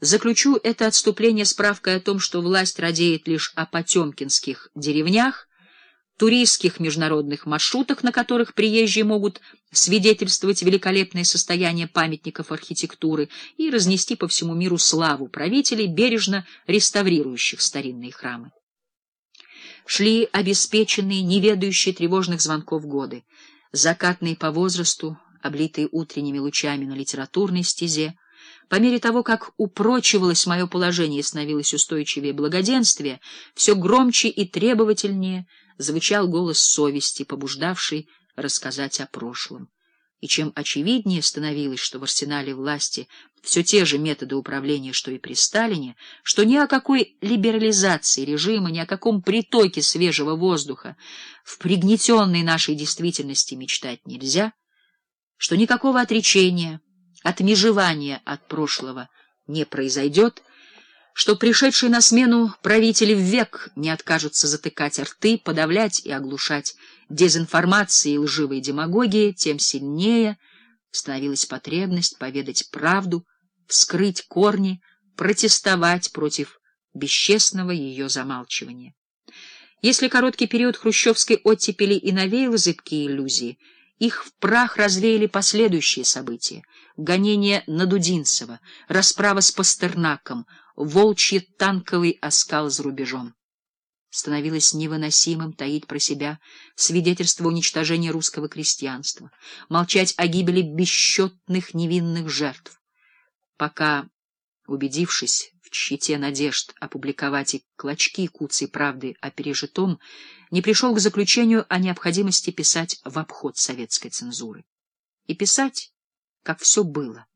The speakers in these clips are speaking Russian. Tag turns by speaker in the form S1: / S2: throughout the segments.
S1: Заключу это отступление справкой о том, что власть радеет лишь о потемкинских деревнях, туристских международных маршрутах, на которых приезжие могут свидетельствовать великолепное состояние памятников архитектуры и разнести по всему миру славу правителей, бережно реставрирующих старинные храмы. Шли обеспеченные, неведающие тревожных звонков годы, закатные по возрасту, облитые утренними лучами на литературной стезе, по мере того, как упрочивалось мое положение и становилось устойчивее благоденствие, все громче и требовательнее звучал голос совести, побуждавший рассказать о прошлом. И чем очевиднее становилось, что в арсенале власти все те же методы управления, что и при Сталине, что ни о какой либерализации режима, ни о каком притоке свежего воздуха в пригнетенной нашей действительности мечтать нельзя, что никакого отречения, отмежевания от прошлого не произойдет, что пришедшие на смену правители век не откажутся затыкать рты, подавлять и оглушать дезинформацией и лживой демагогией, тем сильнее становилась потребность поведать правду, вскрыть корни, протестовать против бесчестного ее замалчивания. Если короткий период хрущевской оттепели и навеял зыбкие иллюзии, их в прах развеяли последующие события — гонение на Дудинцева, расправа с Пастернаком, волчий танковый оскал за рубежом. Становилось невыносимым таить про себя свидетельство уничтожения русского крестьянства, молчать о гибели бесчетных невинных жертв, пока, убедившись в тщете надежд опубликовать и клочки куцей правды о пережитом, не пришел к заключению о необходимости писать в обход советской цензуры. И писать, как все было,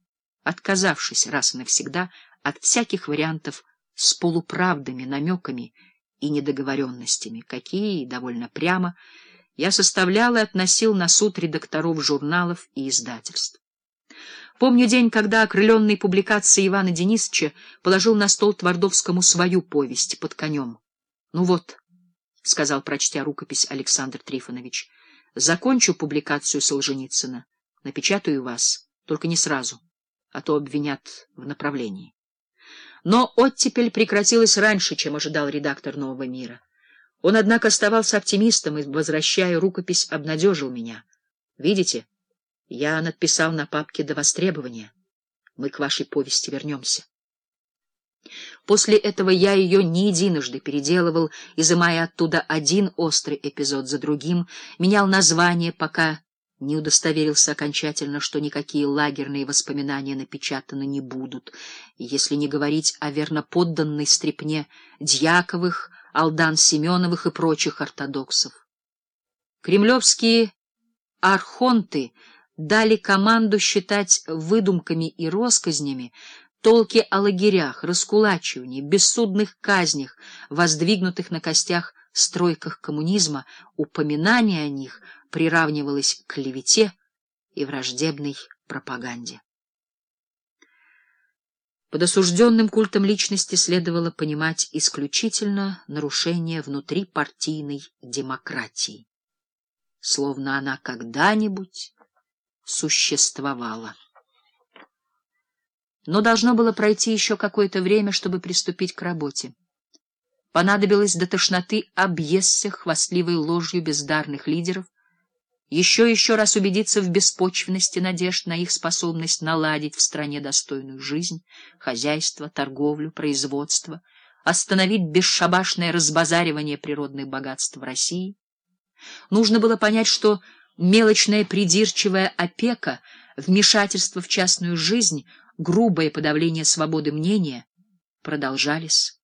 S1: отказавшись раз и навсегда от всяких вариантов с полуправдами, намеками и недоговоренностями, какие, довольно прямо, я составлял и относил на суд редакторов журналов и издательств. Помню день, когда, окрыленный публикацией Ивана Денисовича, положил на стол Твардовскому свою повесть «Под конем». — Ну вот, — сказал, прочтя рукопись Александр Трифонович, — закончу публикацию Солженицына, напечатаю вас, только не сразу, а то обвинят в направлении. Но оттепель прекратилась раньше, чем ожидал редактор «Нового мира». Он, однако, оставался оптимистом и, возвращая рукопись, обнадежил меня. Видите, я надписал на папке до востребования. Мы к вашей повести вернемся. После этого я ее не единожды переделывал, изымая оттуда один острый эпизод за другим, менял название, пока не удостоверился окончательно, что никакие лагерные воспоминания напечатаны не будут, если не говорить о верноподданной стрепне Дьяковых, Алдан Семеновых и прочих ортодоксов. Кремлевские архонты дали команду считать выдумками и росказнями толки о лагерях, раскулачивании, бессудных казнях, воздвигнутых на костях стройках коммунизма, упоминание о них приравнивалось к клевете и враждебной пропаганде. Под осужденным культом личности следовало понимать исключительно нарушение внутрипартийной демократии, словно она когда-нибудь существовала. Но должно было пройти еще какое-то время, чтобы приступить к работе. Понадобилось до тошноты объесться хвастливой ложью бездарных лидеров, еще еще раз убедиться в беспочвенности надежд на их способность наладить в стране достойную жизнь, хозяйство, торговлю, производство, остановить бесшабашное разбазаривание природных богатств в России. Нужно было понять, что мелочная придирчивая опека, вмешательство в частную жизнь, грубое подавление свободы мнения продолжались.